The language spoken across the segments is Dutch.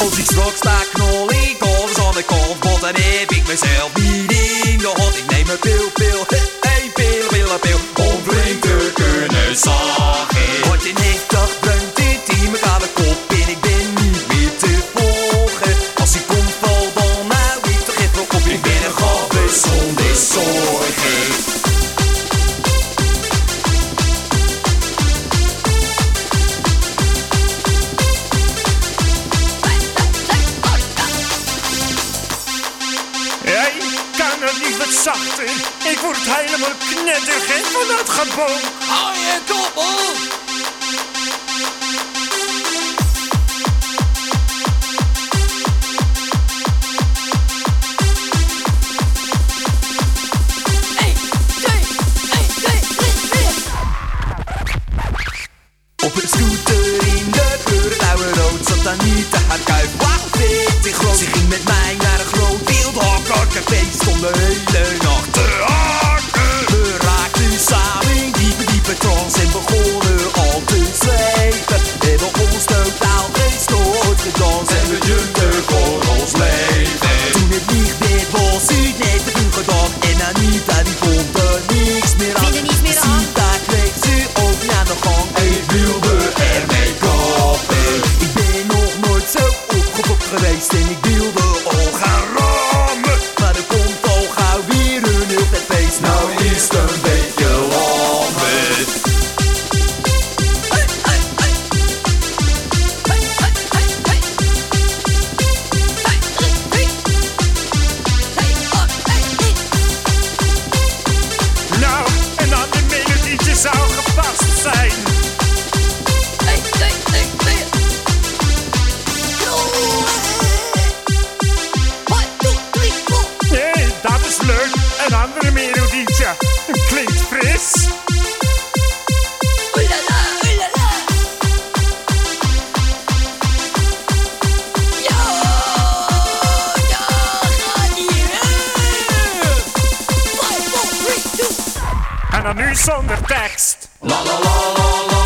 Als ik straks sta knol ik alles aan de kant Want dan heb ik mezelf niet in de hand Ik neem een pil, pil, hey, pil, pil, pil Om flink te kunnen zagen. Want in één dag brengt dit in aan de kop En ik ben niet meer te volgen. Als ik kom val dan nou ik toch even op Ik ben een gabber zonder zorgen niet wat zachter? Ik word helemaal knettergek van dat gebouw. précédentes. Aime Dieu Klinkt fris. En dan nu zonder tekst. Als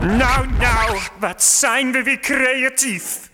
Nou, nou, wat zijn we weer creatief.